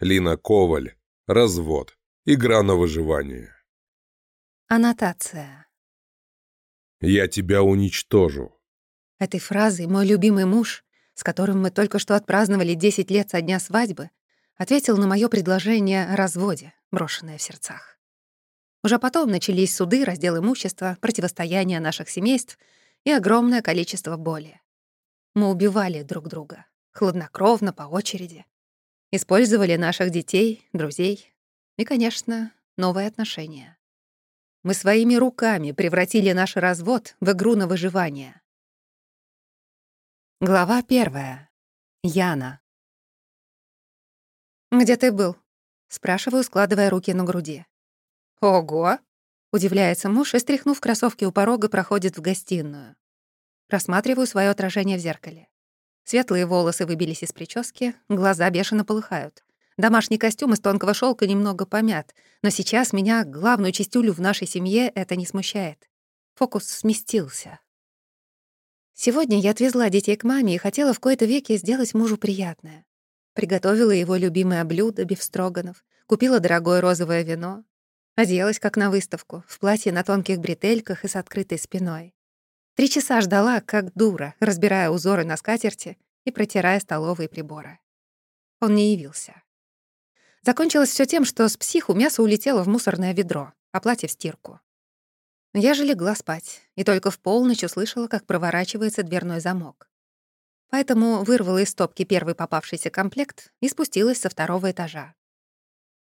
Лина Коваль. Развод. Игра на выживание. Аннотация. Я тебя уничтожу. Этой фразой мой любимый муж, с которым мы только что отпраздновали 10 лет со дня свадьбы, ответил на мое предложение о разводе, брошенное в сердцах. Уже потом начались суды, раздел имущества, противостояние наших семейств и огромное количество боли. Мы убивали друг друга, хладнокровно, по очереди. Использовали наших детей, друзей и, конечно, новые отношения. Мы своими руками превратили наш развод в игру на выживание. Глава первая. Яна. «Где ты был?» — спрашиваю, складывая руки на груди. «Ого!» — удивляется муж и, стряхнув кроссовки у порога, проходит в гостиную. Рассматриваю свое отражение в зеркале. Светлые волосы выбились из прически, глаза бешено полыхают. Домашний костюм из тонкого шелка немного помят, но сейчас меня, главную частюлю в нашей семье, это не смущает. Фокус сместился. Сегодня я отвезла детей к маме и хотела в кои-то веки сделать мужу приятное. Приготовила его любимое блюдо, бифстроганов, купила дорогое розовое вино, оделась как на выставку, в платье на тонких бретельках и с открытой спиной. Три часа ждала, как дура, разбирая узоры на скатерти и протирая столовые приборы. Он не явился. Закончилось все тем, что с психу мясо улетело в мусорное ведро, а платье в стирку. Я же легла спать и только в полночь услышала, как проворачивается дверной замок. Поэтому вырвала из стопки первый попавшийся комплект и спустилась со второго этажа.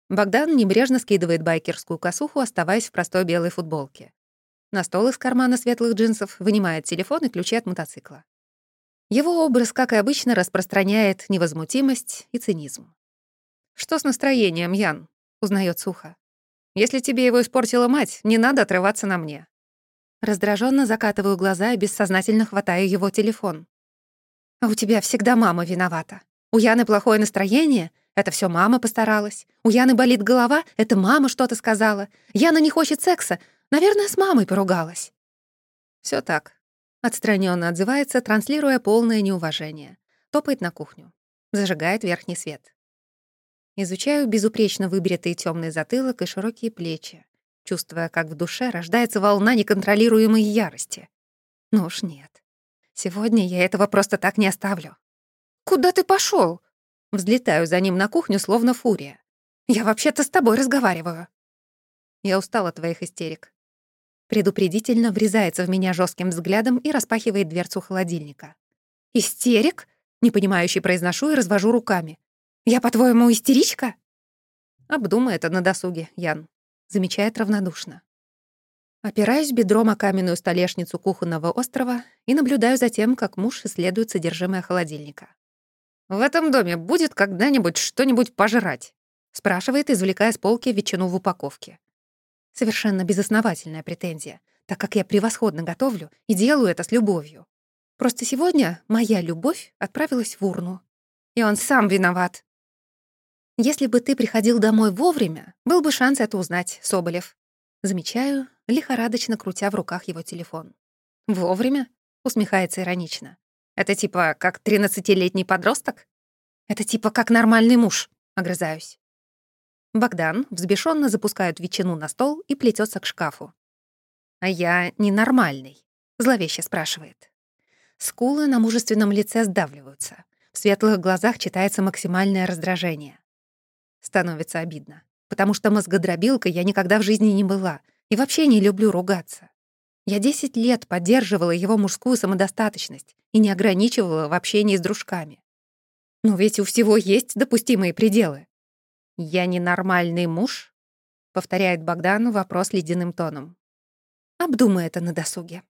Богдан небрежно скидывает байкерскую косуху, оставаясь в простой белой футболке. На стол из кармана светлых джинсов вынимает телефон и ключи от мотоцикла. Его образ, как и обычно, распространяет невозмутимость и цинизм. «Что с настроением, Ян?» — узнает сухо. «Если тебе его испортила мать, не надо отрываться на мне». Раздраженно закатываю глаза и бессознательно хватаю его телефон. «А у тебя всегда мама виновата. У Яны плохое настроение? Это все мама постаралась. У Яны болит голова? Это мама что-то сказала. Яна не хочет секса? Наверное, с мамой поругалась. Все так. Отстраненно отзывается, транслируя полное неуважение. Топает на кухню. Зажигает верхний свет. Изучаю безупречно выбритый темный затылок и широкие плечи, чувствуя, как в душе рождается волна неконтролируемой ярости. Ну уж нет. Сегодня я этого просто так не оставлю. «Куда ты пошел? Взлетаю за ним на кухню, словно фурия. «Я вообще-то с тобой разговариваю». Я устала от твоих истерик. Предупредительно врезается в меня жестким взглядом и распахивает дверцу холодильника. «Истерик?» — непонимающе произношу и развожу руками. «Я, по-твоему, истеричка?» Обдумай это на досуге, Ян. Замечает равнодушно. Опираюсь бедром о каменную столешницу кухонного острова и наблюдаю за тем, как муж исследует содержимое холодильника. «В этом доме будет когда-нибудь что-нибудь пожрать?» спрашивает, извлекая с полки ветчину в упаковке. Совершенно безосновательная претензия, так как я превосходно готовлю и делаю это с любовью. Просто сегодня моя любовь отправилась в урну. И он сам виноват. Если бы ты приходил домой вовремя, был бы шанс это узнать, Соболев. Замечаю, лихорадочно крутя в руках его телефон. «Вовремя?» — усмехается иронично. «Это типа как тринадцатилетний подросток?» «Это типа как нормальный муж», — огрызаюсь. Богдан взбешенно запускает ветчину на стол и плетется к шкафу. «А я ненормальный», — зловеще спрашивает. Скулы на мужественном лице сдавливаются. В светлых глазах читается максимальное раздражение. Становится обидно, потому что мозгодробилка я никогда в жизни не была и вообще не люблю ругаться. Я 10 лет поддерживала его мужскую самодостаточность и не ограничивала в общении с дружками. Но ведь у всего есть допустимые пределы. «Я ненормальный муж?» — повторяет Богдану вопрос ледяным тоном. Обдумай это на досуге.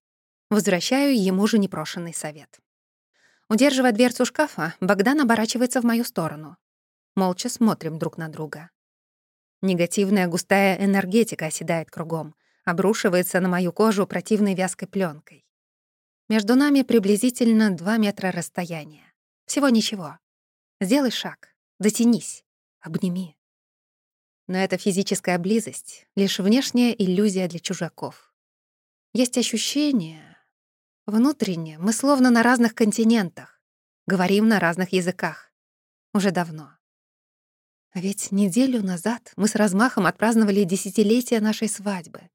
Возвращаю ему же непрошенный совет. Удерживая дверцу шкафа, Богдан оборачивается в мою сторону. Молча смотрим друг на друга. Негативная густая энергетика оседает кругом, обрушивается на мою кожу противной вязкой пленкой. Между нами приблизительно два метра расстояния. Всего ничего. Сделай шаг, дотянись, обними. Но эта физическая близость — лишь внешняя иллюзия для чужаков. Есть ощущение... Внутренне мы словно на разных континентах, говорим на разных языках. Уже давно. А ведь неделю назад мы с размахом отпраздновали десятилетие нашей свадьбы.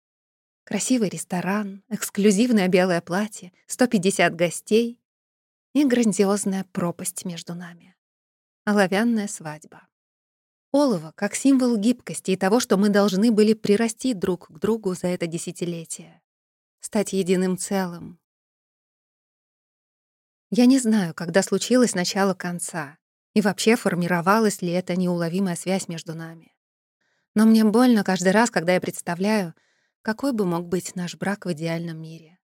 Красивый ресторан, эксклюзивное белое платье, 150 гостей и грандиозная пропасть между нами. Оловянная свадьба. Олово как символ гибкости и того, что мы должны были прирасти друг к другу за это десятилетие. Стать единым целым. Я не знаю, когда случилось начало конца, и вообще формировалась ли эта неуловимая связь между нами. Но мне больно каждый раз, когда я представляю, какой бы мог быть наш брак в идеальном мире.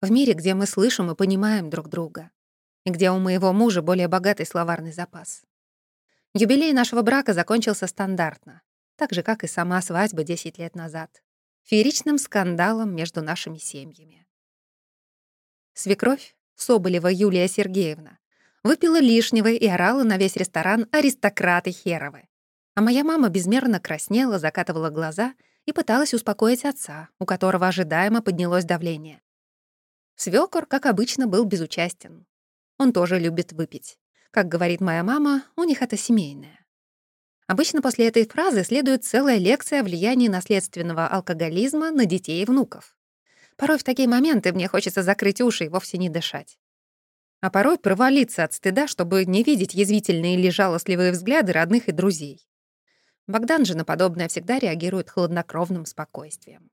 В мире, где мы слышим и понимаем друг друга, и где у моего мужа более богатый словарный запас. Юбилей нашего брака закончился стандартно, так же, как и сама свадьба 10 лет назад, фееричным скандалом между нашими семьями. Свекровь, Соболева Юлия Сергеевна, выпила лишнего и орала на весь ресторан «Аристократы Херовы». А моя мама безмерно краснела, закатывала глаза и пыталась успокоить отца, у которого ожидаемо поднялось давление. Свёкор, как обычно, был безучастен. Он тоже любит выпить. Как говорит моя мама, у них это семейное. Обычно после этой фразы следует целая лекция о влиянии наследственного алкоголизма на детей и внуков. Порой в такие моменты мне хочется закрыть уши и вовсе не дышать. А порой провалиться от стыда, чтобы не видеть язвительные или жалостливые взгляды родных и друзей. Богдан же на подобное всегда реагирует хладнокровным спокойствием.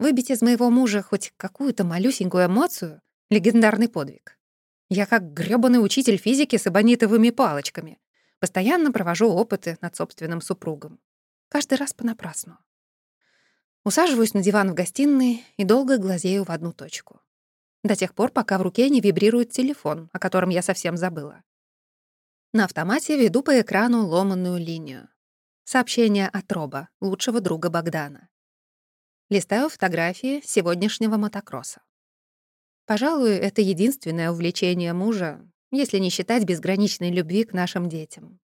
Выбить из моего мужа хоть какую-то малюсенькую эмоцию — легендарный подвиг. Я как грёбаный учитель физики с эбонитовыми палочками. Постоянно провожу опыты над собственным супругом. Каждый раз понапрасну. Усаживаюсь на диван в гостиной и долго глазею в одну точку. До тех пор, пока в руке не вибрирует телефон, о котором я совсем забыла. На автомате веду по экрану ломаную линию. Сообщение от Роба, лучшего друга Богдана. Листаю фотографии сегодняшнего мотокросса. Пожалуй, это единственное увлечение мужа, если не считать безграничной любви к нашим детям.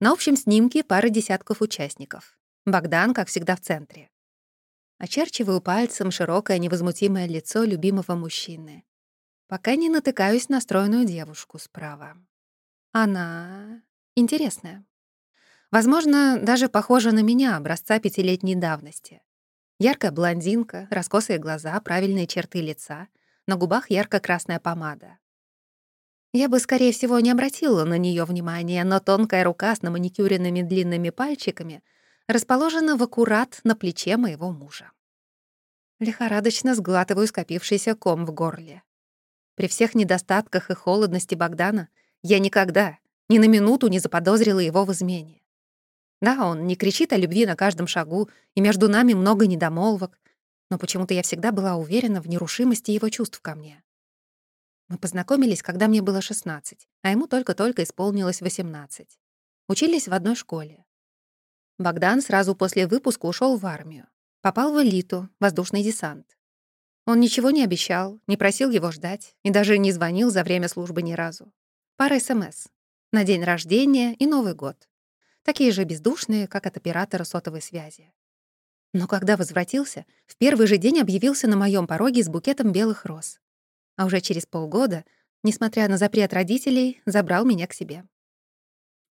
На общем снимке пара десятков участников. Богдан, как всегда, в центре. Очерчиваю пальцем широкое невозмутимое лицо любимого мужчины. Пока не натыкаюсь на стройную девушку справа. Она интересная. Возможно, даже похожа на меня, образца пятилетней давности. Яркая блондинка, раскосые глаза, правильные черты лица — на губах ярко-красная помада. Я бы, скорее всего, не обратила на нее внимания, но тонкая рука с наманикюренными длинными пальчиками расположена в аккурат на плече моего мужа. Лихорадочно сглатываю скопившийся ком в горле. При всех недостатках и холодности Богдана я никогда, ни на минуту не заподозрила его в измене. Да, он не кричит о любви на каждом шагу, и между нами много недомолвок, но почему-то я всегда была уверена в нерушимости его чувств ко мне. Мы познакомились, когда мне было 16, а ему только-только исполнилось 18. Учились в одной школе. Богдан сразу после выпуска ушел в армию. Попал в элиту, воздушный десант. Он ничего не обещал, не просил его ждать и даже не звонил за время службы ни разу. Пара СМС. На день рождения и Новый год. Такие же бездушные, как от оператора сотовой связи. Но когда возвратился, в первый же день объявился на моем пороге с букетом белых роз. А уже через полгода, несмотря на запрет родителей, забрал меня к себе.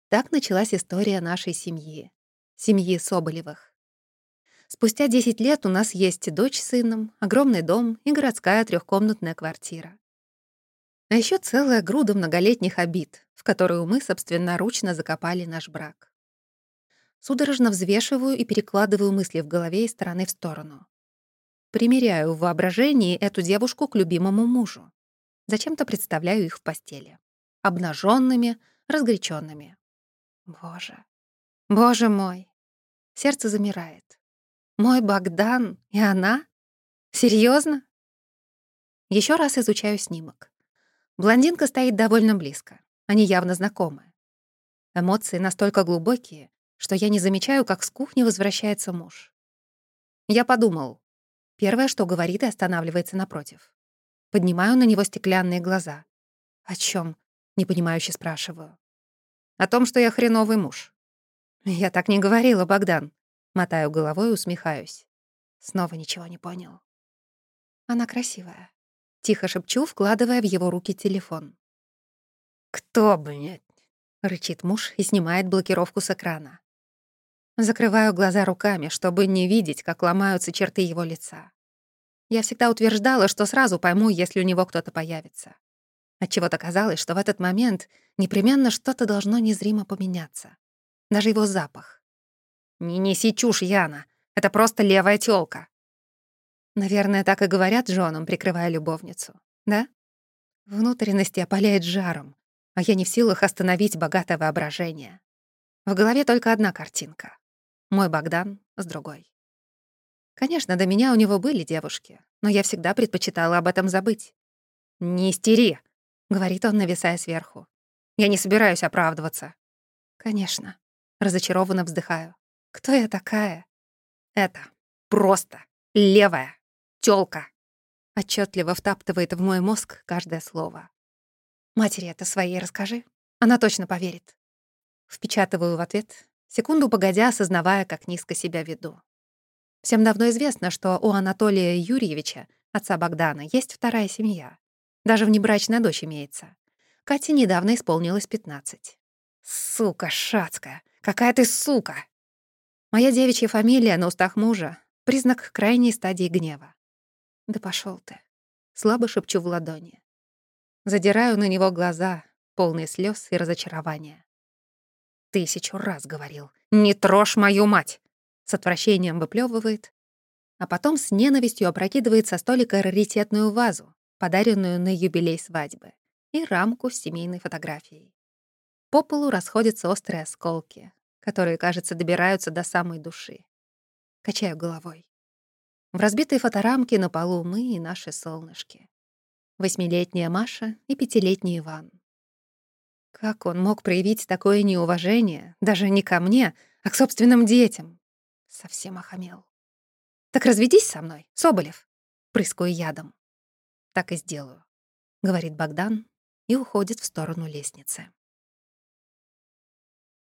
Так началась история нашей семьи. Семьи Соболевых. Спустя 10 лет у нас есть дочь с сыном, огромный дом и городская трехкомнатная квартира. А еще целая груда многолетних обид, в которую мы собственноручно закопали наш брак. Судорожно взвешиваю и перекладываю мысли в голове из стороны в сторону. Примеряю в воображении эту девушку к любимому мужу. Зачем-то представляю их в постели. Обнаженными, разгоряченными. Боже, боже мой. Сердце замирает. Мой Богдан и она? Серьезно? Еще раз изучаю снимок. Блондинка стоит довольно близко. Они явно знакомы. Эмоции настолько глубокие, что я не замечаю, как с кухни возвращается муж. Я подумал. Первое, что говорит и останавливается напротив. Поднимаю на него стеклянные глаза. «О чем? непонимающе спрашиваю. «О том, что я хреновый муж». «Я так не говорила, Богдан». Мотаю головой и усмехаюсь. Снова ничего не понял. Она красивая. Тихо шепчу, вкладывая в его руки телефон. «Кто, блядь? рычит муж и снимает блокировку с экрана. Закрываю глаза руками, чтобы не видеть, как ломаются черты его лица. Я всегда утверждала, что сразу пойму, если у него кто-то появится. Отчего-то казалось, что в этот момент непременно что-то должно незримо поменяться. Даже его запах. «Не неси чушь, Яна. Это просто левая тёлка». Наверное, так и говорят женам, прикрывая любовницу. Да? Внутренности опаляет жаром, а я не в силах остановить богатое воображение. В голове только одна картинка. Мой Богдан с другой. Конечно, до меня у него были девушки, но я всегда предпочитала об этом забыть. «Не истери», — говорит он, нависая сверху. «Я не собираюсь оправдываться». «Конечно». Разочарованно вздыхаю. «Кто я такая?» «Это просто левая тёлка». Отчетливо втаптывает в мой мозг каждое слово. «Матери это своей расскажи. Она точно поверит». Впечатываю в ответ, секунду погодя, осознавая, как низко себя веду. Всем давно известно, что у Анатолия Юрьевича, отца Богдана, есть вторая семья. Даже внебрачная дочь имеется. Кате недавно исполнилось 15. Сука шацкая! Какая ты сука! Моя девичья фамилия на устах мужа — признак крайней стадии гнева. Да пошел ты. Слабо шепчу в ладони. Задираю на него глаза, полные слез и разочарования. Тысячу раз говорил. «Не трожь мою мать!» С отвращением выплевывает, а потом с ненавистью опрокидывает со столика раритетную вазу, подаренную на юбилей свадьбы, и рамку с семейной фотографией. По полу расходятся острые осколки, которые, кажется, добираются до самой души. Качаю головой. В разбитой фоторамке на полу мы и наши солнышки. Восьмилетняя Маша и пятилетний Иван. Как он мог проявить такое неуважение, даже не ко мне, а к собственным детям? Совсем охамел. «Так разведись со мной, Соболев!» Прыскаю ядом. «Так и сделаю», — говорит Богдан и уходит в сторону лестницы.